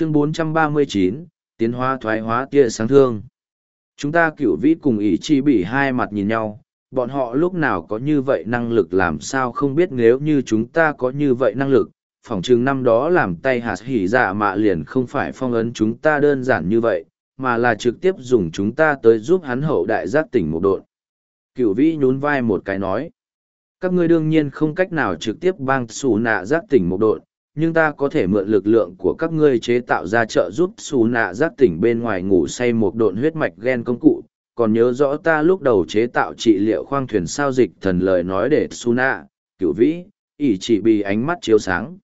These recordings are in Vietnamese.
chương 439, tiến hóa thoái hóa tia sáng thương. Chúng ta cửu vĩ cùng ý chi bị hai mặt nhìn nhau, bọn họ lúc nào có như vậy năng lực làm sao không biết nếu như chúng ta có như vậy năng lực, phỏng chừng năm đó làm tay hạt hỉ dạ mạ liền không phải phong ấn chúng ta đơn giản như vậy, mà là trực tiếp dùng chúng ta tới giúp hắn hậu đại giác tỉnh một độn. Cửu vĩ nhún vai một cái nói, các ngươi đương nhiên không cách nào trực tiếp bang xù nạ giác tỉnh một độn, nhưng ta có thể mượn lực lượng của các ngươi chế tạo ra trợ giúp xù nạ giác tỉnh bên ngoài ngủ say một độn huyết mạch gen công cụ. Còn nhớ rõ ta lúc đầu chế tạo trị liệu khoang thuyền sao dịch thần lời nói để xù nạ, cửu vĩ, ỷ chỉ bị ánh mắt chiếu sáng.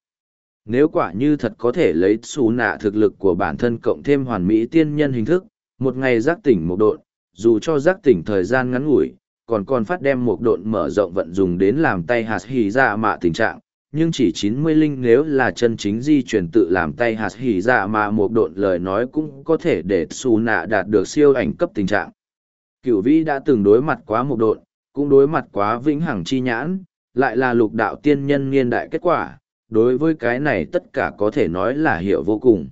Nếu quả như thật có thể lấy xù nạ thực lực của bản thân cộng thêm hoàn mỹ tiên nhân hình thức, một ngày giác tỉnh một độn, dù cho giác tỉnh thời gian ngắn ngủi, còn còn phát đem một độn mở rộng vận dùng đến làm tay hạt hì ra mạ tình trạng nhưng chỉ chín mươi linh nếu là chân chính di chuyển tự làm tay hạt hỉ dạ mà một độn lời nói cũng có thể để xù nạ đạt được siêu ảnh cấp tình trạng. Cửu vĩ đã từng đối mặt quá một độn, cũng đối mặt quá vĩnh hằng chi nhãn, lại là lục đạo tiên nhân niên đại kết quả, đối với cái này tất cả có thể nói là hiểu vô cùng.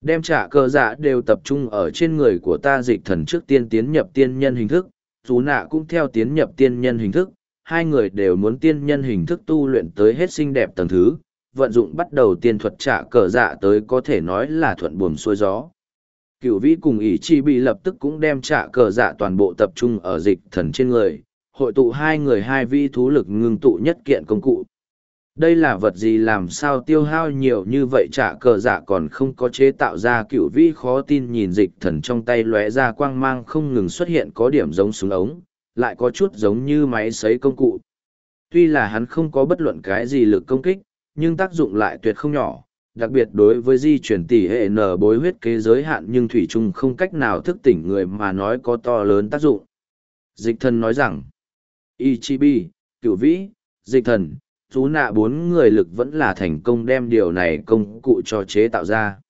Đem trả cơ dạ đều tập trung ở trên người của ta dịch thần trước tiên tiến nhập tiên nhân hình thức, xù nạ cũng theo tiến nhập tiên nhân hình thức, hai người đều muốn tiên nhân hình thức tu luyện tới hết xinh đẹp tầng thứ, vận dụng bắt đầu tiên thuật trả cờ dạ tới có thể nói là thuận buồm xuôi gió. cựu vĩ cùng ỷ chi bị lập tức cũng đem trả cờ dạ toàn bộ tập trung ở dịch thần trên người, hội tụ hai người hai vi thú lực ngưng tụ nhất kiện công cụ. Đây là vật gì làm sao tiêu hao nhiều như vậy trả cờ dạ còn không có chế tạo ra cựu vĩ khó tin nhìn dịch thần trong tay lóe ra quang mang không ngừng xuất hiện có điểm giống súng ống, lại có chút giống như máy sấy công cụ. Tuy là hắn không có bất luận cái gì lực công kích, nhưng tác dụng lại tuyệt không nhỏ, đặc biệt đối với di chuyển tỷ hệ nở bối huyết kế giới hạn nhưng thủy chung không cách nào thức tỉnh người mà nói có to lớn tác dụng. Dịch thần nói rằng, Ichibi, cửu vĩ, dịch thần, chú nạ bốn người lực vẫn là thành công đem điều này công cụ cho chế tạo ra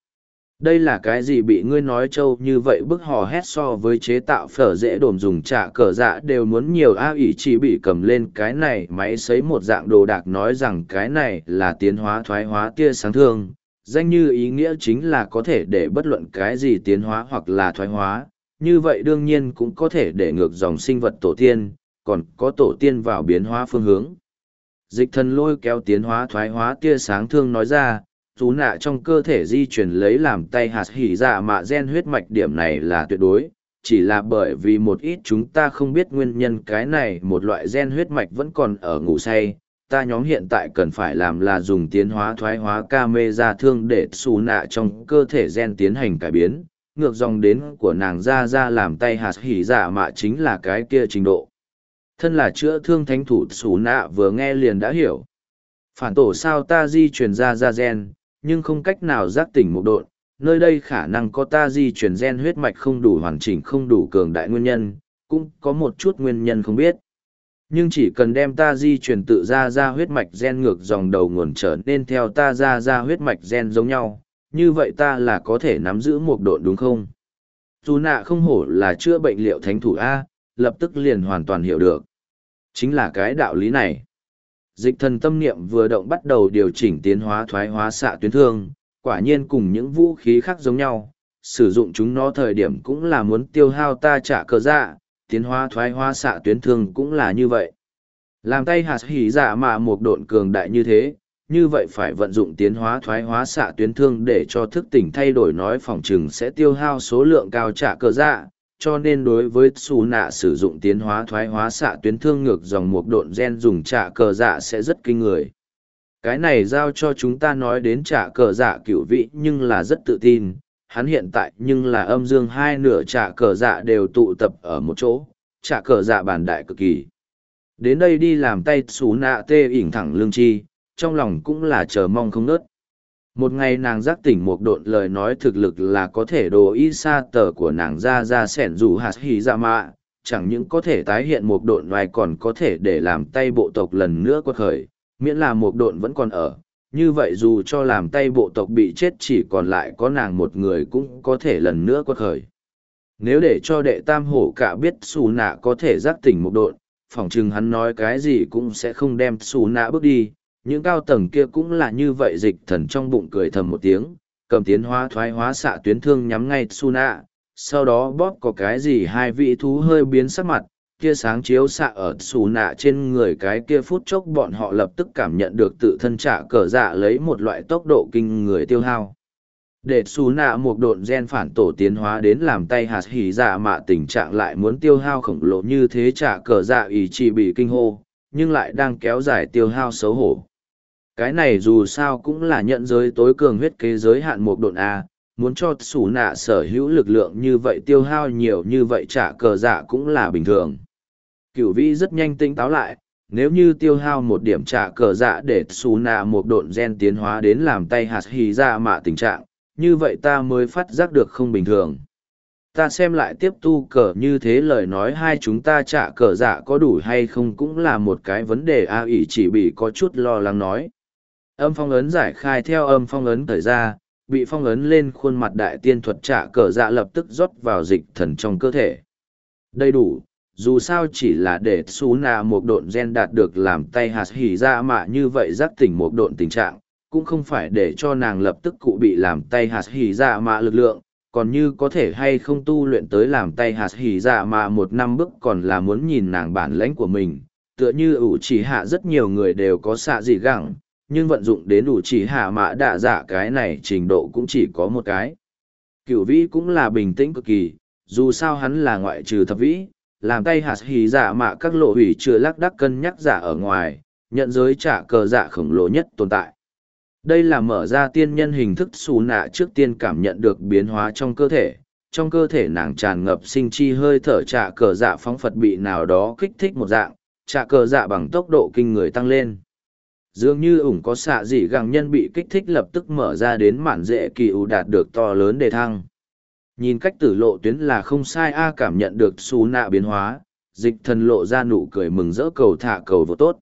đây là cái gì bị ngươi nói trâu như vậy bức hò hét so với chế tạo phở dễ đồm dùng trả cờ dạ đều muốn nhiều a ỉ chỉ bị cầm lên cái này máy xấy một dạng đồ đạc nói rằng cái này là tiến hóa thoái hóa tia sáng thương. Danh như ý nghĩa chính là có thể để bất luận cái gì tiến hóa hoặc là thoái hóa. Như vậy đương nhiên cũng có thể để ngược dòng sinh vật tổ tiên, còn có tổ tiên vào biến hóa phương hướng. Dịch thần lôi kéo tiến hóa thoái hóa tia sáng thương nói ra dù nạ trong cơ thể di chuyển lấy làm tay hạt hỉ dạ mạ gen huyết mạch điểm này là tuyệt đối, chỉ là bởi vì một ít chúng ta không biết nguyên nhân cái này một loại gen huyết mạch vẫn còn ở ngủ say, ta nhóm hiện tại cần phải làm là dùng tiến hóa thoái hóa ca mê ra thương để xù nạ trong cơ thể gen tiến hành cải biến, ngược dòng đến của nàng ra ra làm tay hạt hỉ dạ mạ chính là cái kia trình độ. Thân là chữa thương thánh thủ xù nạ vừa nghe liền đã hiểu. Phản tổ sao ta di truyền ra ra gen nhưng không cách nào giác tỉnh một độn, nơi đây khả năng có ta di chuyển gen huyết mạch không đủ hoàn chỉnh không đủ cường đại nguyên nhân, cũng có một chút nguyên nhân không biết. Nhưng chỉ cần đem ta di chuyển tự ra ra huyết mạch gen ngược dòng đầu nguồn trở nên theo ta ra ra huyết mạch gen giống nhau, như vậy ta là có thể nắm giữ một độn đúng không? Dù nạ không hổ là chữa bệnh liệu thánh thủ A, lập tức liền hoàn toàn hiểu được. Chính là cái đạo lý này dịch thần tâm niệm vừa động bắt đầu điều chỉnh tiến hóa thoái hóa xạ tuyến thương, quả nhiên cùng những vũ khí khác giống nhau, sử dụng chúng nó thời điểm cũng là muốn tiêu hao ta trả cờ dạ, tiến hóa thoái hóa xạ tuyến thương cũng là như vậy. Làm tay hạt hỉ dạ mà một độn cường đại như thế, như vậy phải vận dụng tiến hóa thoái hóa xạ tuyến thương để cho thức tỉnh thay đổi nói phòng chừng sẽ tiêu hao số lượng cao trả cờ dạ, cho nên đối với xù nạ sử dụng tiến hóa thoái hóa xạ tuyến thương ngược dòng mục độn gen dùng trả cờ dạ sẽ rất kinh người. Cái này giao cho chúng ta nói đến trả cờ dạ cựu vị nhưng là rất tự tin. Hắn hiện tại nhưng là âm dương hai nửa trả cờ dạ đều tụ tập ở một chỗ, trả cờ dạ bản đại cực kỳ. Đến đây đi làm tay xù nạ tê ỉn thẳng lương chi, trong lòng cũng là chờ mong không nớt một ngày nàng giác tỉnh một độn lời nói thực lực là có thể đồ y sa tờ của nàng ra ra sẻn dù hạt hì ra mạ, chẳng những có thể tái hiện một độn ngoài còn có thể để làm tay bộ tộc lần nữa quật khởi, miễn là một độn vẫn còn ở. Như vậy dù cho làm tay bộ tộc bị chết chỉ còn lại có nàng một người cũng có thể lần nữa quật khởi. Nếu để cho đệ tam hổ cả biết xù nạ có thể giác tỉnh một độn, phỏng chừng hắn nói cái gì cũng sẽ không đem xù nạ bước đi những cao tầng kia cũng là như vậy dịch thần trong bụng cười thầm một tiếng, cầm tiến hóa thoái hóa xạ tuyến thương nhắm ngay su nạ sau đó bóp có cái gì hai vị thú hơi biến sắc mặt kia sáng chiếu xạ ở xù nạ trên người cái kia phút chốc bọn họ lập tức cảm nhận được tự thân trả cờ dạ lấy một loại tốc độ kinh người tiêu hao. Để xù nạ một độn gen phản tổ tiến hóa đến làm tay hạt hỉ dạ mạ tình trạng lại muốn tiêu hao khổng lồ như thế trả cờ dạ ý chỉ bị kinh hô nhưng lại đang kéo dài tiêu hao xấu hổ cái này dù sao cũng là nhận giới tối cường huyết kế giới hạn một độn a, muốn cho xù nạ sở hữu lực lượng như vậy tiêu hao nhiều như vậy trả cờ dạ cũng là bình thường. Cựu vĩ rất nhanh tinh táo lại, nếu như tiêu hao một điểm trả cờ dạ để xù nạ một độn gen tiến hóa đến làm tay hạt hì ra mạ tình trạng, như vậy ta mới phát giác được không bình thường. Ta xem lại tiếp tu cờ như thế lời nói hai chúng ta trả cờ dạ có đủ hay không cũng là một cái vấn đề a ỷ chỉ bị có chút lo lắng nói âm phong ấn giải khai theo âm phong ấn thời ra, bị phong ấn lên khuôn mặt đại tiên thuật trả cờ dạ lập tức rót vào dịch thần trong cơ thể. Đầy đủ, dù sao chỉ là để xú nà một độn gen đạt được làm tay hạt hỉ ra mà như vậy giác tỉnh một độn tình trạng, cũng không phải để cho nàng lập tức cụ bị làm tay hạt hỉ ra mà lực lượng, còn như có thể hay không tu luyện tới làm tay hạt hỉ ra mà một năm bước còn là muốn nhìn nàng bản lãnh của mình, tựa như ủ chỉ hạ rất nhiều người đều có xạ dị gẳng nhưng vận dụng đến đủ chỉ hạ mã đạ dạ cái này trình độ cũng chỉ có một cái cửu vĩ cũng là bình tĩnh cực kỳ dù sao hắn là ngoại trừ thập vĩ làm tay hạt hì giả mạ các lộ hủy chưa lắc đắc cân nhắc giả ở ngoài, nhận giới trả cờ dạ khổng lồ nhất tồn tại. Đây là mở ra tiên nhân hình thức xù nạ trước tiên cảm nhận được biến hóa trong cơ thể, trong cơ thể nàng tràn ngập sinh chi hơi thở trả cờ dạ phóng phật bị nào đó kích thích một dạng, trả cờ dạ bằng tốc độ kinh người tăng lên. Dường như ủng có xạ dị gàng nhân bị kích thích lập tức mở ra đến mạn dễ kỳ ủ đạt được to lớn đề thăng. Nhìn cách tử lộ tuyến là không sai, a cảm nhận được xù nạ biến hóa, dịch thần lộ ra nụ cười mừng rỡ cầu thả cầu vô tốt.